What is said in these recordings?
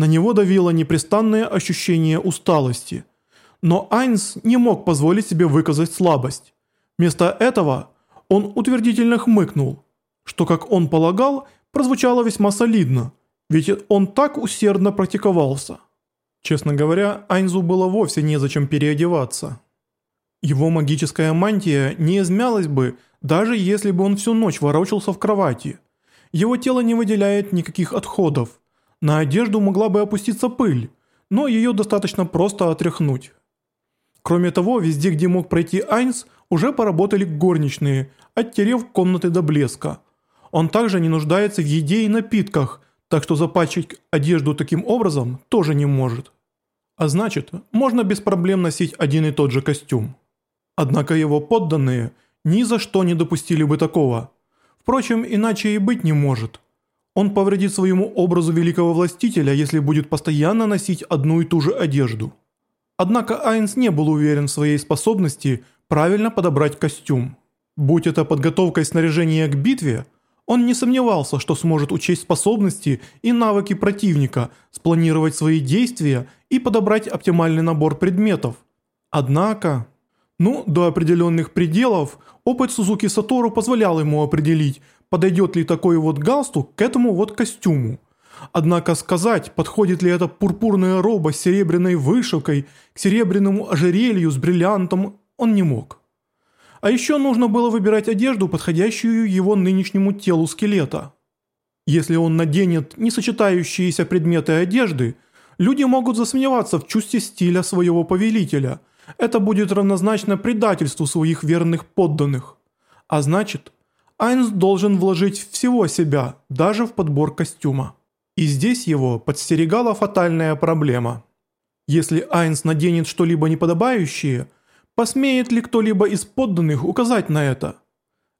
На него давило непрестанное ощущение усталости. Но Айнс не мог позволить себе выказать слабость. Вместо этого он утвердительно хмыкнул, что, как он полагал, прозвучало весьма солидно, ведь он так усердно практиковался. Честно говоря, Айнзу было вовсе незачем переодеваться. Его магическая мантия не измялась бы, даже если бы он всю ночь ворочался в кровати. Его тело не выделяет никаких отходов. На одежду могла бы опуститься пыль, но ее достаточно просто отряхнуть. Кроме того, везде, где мог пройти Айнс, уже поработали горничные, оттерев комнаты до блеска. Он также не нуждается в еде и напитках, так что запачкать одежду таким образом тоже не может. А значит, можно без проблем носить один и тот же костюм. Однако его подданные ни за что не допустили бы такого. Впрочем, иначе и быть не может. Он повредит своему образу великого властителя, если будет постоянно носить одну и ту же одежду. Однако Айнс не был уверен в своей способности правильно подобрать костюм. Будь это подготовкой снаряжения к битве, он не сомневался, что сможет учесть способности и навыки противника, спланировать свои действия и подобрать оптимальный набор предметов. Однако... Ну, до определенных пределов опыт Сузуки Сатору позволял ему определить, подойдет ли такой вот галстук к этому вот костюму. Однако сказать, подходит ли эта пурпурная роба с серебряной вышивкой к серебряному ожерелью с бриллиантом, он не мог. А еще нужно было выбирать одежду, подходящую его нынешнему телу скелета. Если он наденет несочетающиеся предметы одежды, люди могут засомневаться в чувстве стиля своего повелителя. Это будет равнозначно предательству своих верных подданных. А значит, Айнс должен вложить всего себя, даже в подбор костюма. И здесь его подстерегала фатальная проблема. Если Айнс наденет что-либо неподобающее, посмеет ли кто-либо из подданных указать на это?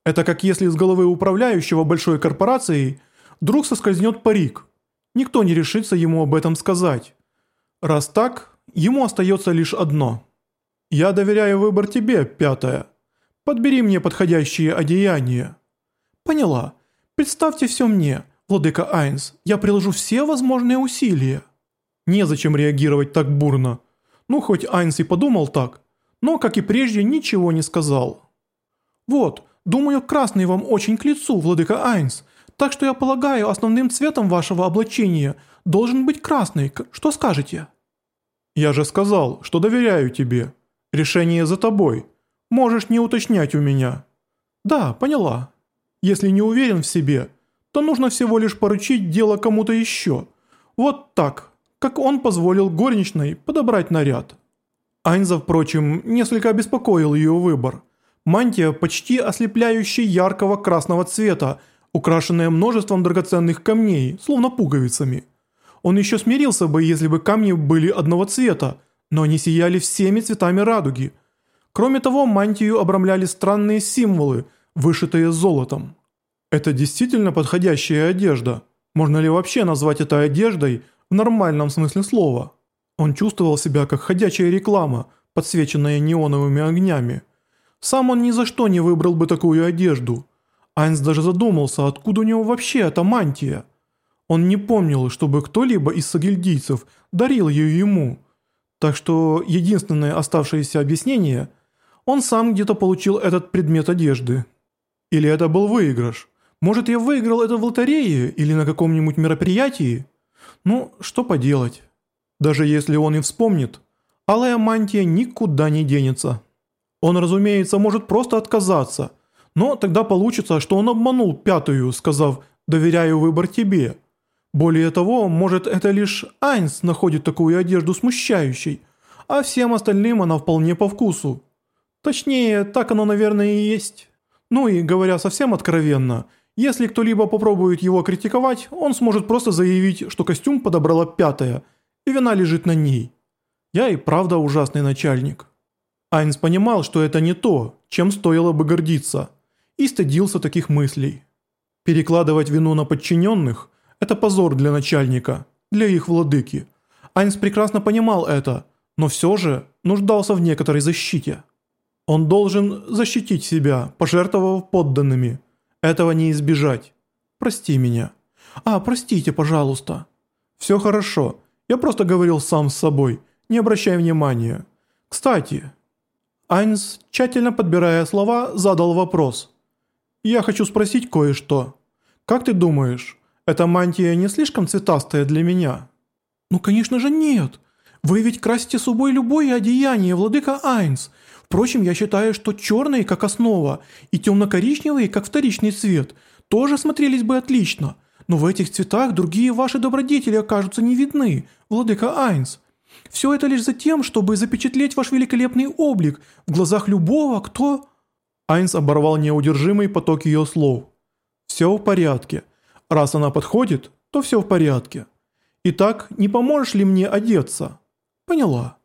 Это как если с головы управляющего большой корпорацией вдруг соскользнет парик. Никто не решится ему об этом сказать. Раз так, ему остается лишь одно. «Я доверяю выбор тебе, пятая. Подбери мне подходящие одеяния». «Поняла. Представьте все мне. «Владыка Айнс, я приложу все возможные усилия». Незачем реагировать так бурно. Ну, хоть Айнс и подумал так, но, как и прежде, ничего не сказал. «Вот, думаю, красный вам очень к лицу, владыка Айнс, так что я полагаю, основным цветом вашего облачения должен быть красный, что скажете?» «Я же сказал, что доверяю тебе. Решение за тобой. Можешь не уточнять у меня». «Да, поняла. Если не уверен в себе, то нужно всего лишь поручить дело кому-то еще. Вот так, как он позволил горничной подобрать наряд. Айнза, впрочем, несколько обеспокоил ее выбор. Мантия почти ослепляющая яркого красного цвета, украшенная множеством драгоценных камней, словно пуговицами. Он еще смирился бы, если бы камни были одного цвета, но они сияли всеми цветами радуги. Кроме того, мантию обрамляли странные символы, вышитые золотом. Это действительно подходящая одежда. Можно ли вообще назвать это одеждой в нормальном смысле слова? Он чувствовал себя как ходячая реклама, подсвеченная неоновыми огнями. Сам он ни за что не выбрал бы такую одежду. Айнс даже задумался, откуда у него вообще эта мантия. Он не помнил, чтобы кто-либо из сагильдийцев дарил ее ему. Так что единственное оставшееся объяснение – он сам где-то получил этот предмет одежды. Или это был выигрыш. Может, я выиграл это в лотерее или на каком-нибудь мероприятии? Ну, что поделать. Даже если он и вспомнит, алая мантия никуда не денется. Он, разумеется, может просто отказаться, но тогда получится, что он обманул пятую, сказав «доверяю выбор тебе». Более того, может это лишь Айнс находит такую одежду смущающей, а всем остальным она вполне по вкусу. Точнее, так оно, наверное, и есть. Ну и говоря совсем откровенно – если кто-либо попробует его критиковать, он сможет просто заявить, что костюм подобрала пятая, и вина лежит на ней. Я и правда ужасный начальник. Айнс понимал, что это не то, чем стоило бы гордиться, и стыдился таких мыслей. Перекладывать вину на подчиненных – это позор для начальника, для их владыки. Айнс прекрасно понимал это, но все же нуждался в некоторой защите. Он должен защитить себя, пожертвовав подданными – этого не избежать. Прости меня. А, простите, пожалуйста. Все хорошо. Я просто говорил сам с собой, не обращай внимания. Кстати, Айнс, тщательно подбирая слова, задал вопрос. «Я хочу спросить кое-что. Как ты думаешь, эта мантия не слишком цветастая для меня?» «Ну, конечно же, нет. Вы ведь красите собой любое одеяние, владыка Айнс. Впрочем, я считаю, что черные, как основа, и темно-коричневые, как вторичный цвет, тоже смотрелись бы отлично. Но в этих цветах другие ваши добродетели окажутся не видны, владыка Айнс. Все это лишь за тем, чтобы запечатлеть ваш великолепный облик в глазах любого, кто...» Айнс оборвал неудержимый поток ее слов. «Все в порядке. Раз она подходит, то все в порядке. Итак, не поможешь ли мне одеться?» «Поняла».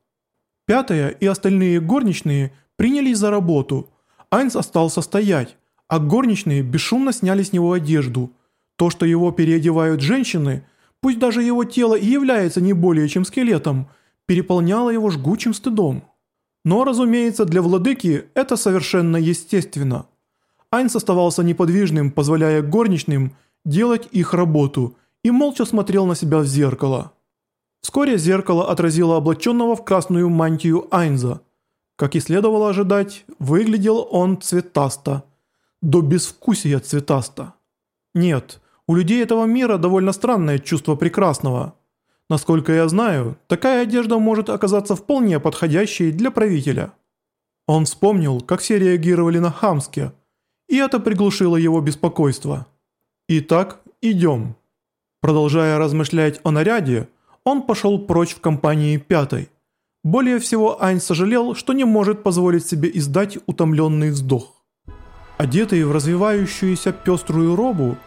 Пятая и остальные горничные принялись за работу. Айнс остался стоять, а горничные бесшумно сняли с него одежду. То, что его переодевают женщины, пусть даже его тело и является не более чем скелетом, переполняло его жгучим стыдом. Но, разумеется, для владыки это совершенно естественно. Айнс оставался неподвижным, позволяя горничным делать их работу, и молча смотрел на себя в зеркало. Вскоре зеркало отразило облаченного в красную мантию Айнза. Как и следовало ожидать, выглядел он цветасто. До безвкусия цветасто. Нет, у людей этого мира довольно странное чувство прекрасного. Насколько я знаю, такая одежда может оказаться вполне подходящей для правителя. Он вспомнил, как все реагировали на Хамске, и это приглушило его беспокойство. Итак, идем. Продолжая размышлять о наряде, он пошел прочь в компании пятой. Более всего Ань сожалел, что не может позволить себе издать утомленный вздох. Одетый в развивающуюся пеструю робу,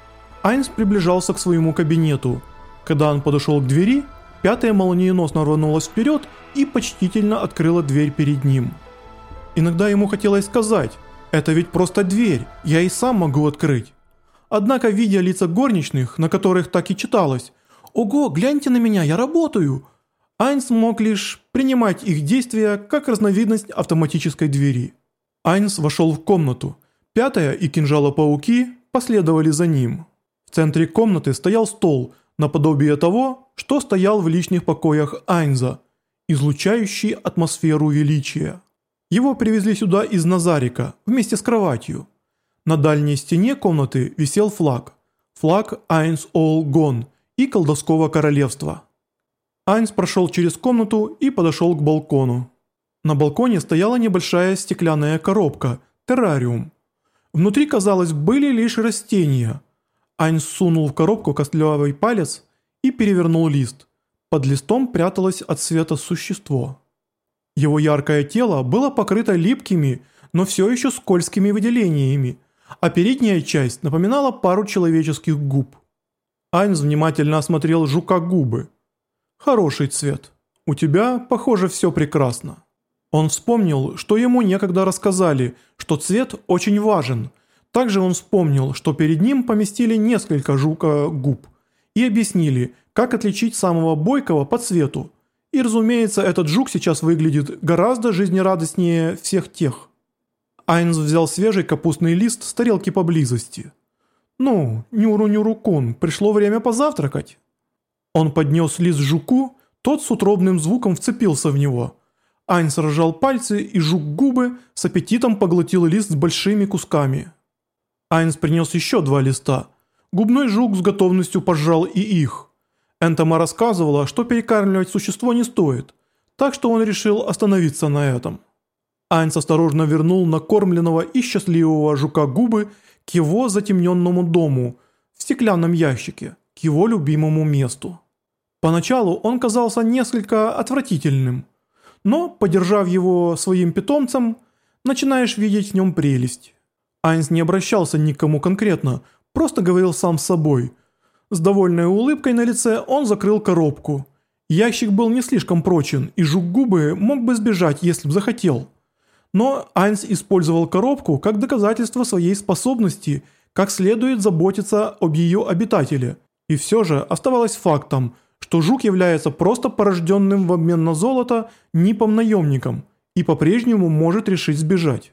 Айнс приближался к своему кабинету. Когда он подошел к двери, пятая молниеносно рванулась вперед и почтительно открыла дверь перед ним. Иногда ему хотелось сказать «Это ведь просто дверь, я и сам могу открыть». Однако, видя лица горничных, на которых так и читалось «Ого, гляньте на меня, я работаю!» Айнс мог лишь принимать их действия как разновидность автоматической двери. Айнс вошел в комнату. Пятая и кинжала-пауки последовали за ним. В центре комнаты стоял стол, наподобие того, что стоял в личных покоях Айнза, излучающий атмосферу величия. Его привезли сюда из Назарика вместе с кроватью. На дальней стене комнаты висел флаг. Флаг Айнс All Gone – и колдовского королевства. Айнс прошел через комнату и подошел к балкону. На балконе стояла небольшая стеклянная коробка, террариум. Внутри, казалось, были лишь растения. Айнс сунул в коробку костлявый палец и перевернул лист. Под листом пряталось от света существо. Его яркое тело было покрыто липкими, но все еще скользкими выделениями, а передняя часть напоминала пару человеческих губ. Айнс внимательно осмотрел жука губы. «Хороший цвет. У тебя, похоже, все прекрасно». Он вспомнил, что ему некогда рассказали, что цвет очень важен. Также он вспомнил, что перед ним поместили несколько жука губ и объяснили, как отличить самого бойкого по цвету. И разумеется, этот жук сейчас выглядит гораздо жизнерадостнее всех тех. Айнс взял свежий капустный лист с тарелки поблизости. «Ну, Нюру-Нюру-кун, пришло время позавтракать». Он поднес лист жуку, тот с утробным звуком вцепился в него. Ань сражал пальцы, и жук губы с аппетитом поглотил лист с большими кусками. Айнс принес еще два листа. Губной жук с готовностью пожал и их. Энтома рассказывала, что перекармливать существо не стоит, так что он решил остановиться на этом. Айнс осторожно вернул накормленного и счастливого жука губы к его затемненному дому, в стеклянном ящике, к его любимому месту. Поначалу он казался несколько отвратительным, но, подержав его своим питомцем, начинаешь видеть в нем прелесть. Айнс не обращался ни к кому конкретно, просто говорил сам с собой. С довольной улыбкой на лице он закрыл коробку. Ящик был не слишком прочен, и жук губы мог бы сбежать, если бы захотел. Но Айнс использовал коробку как доказательство своей способности как следует заботиться об ее обитателе. И все же оставалось фактом, что жук является просто порожденным в обмен на золото нипом-наемником и по-прежнему может решить сбежать.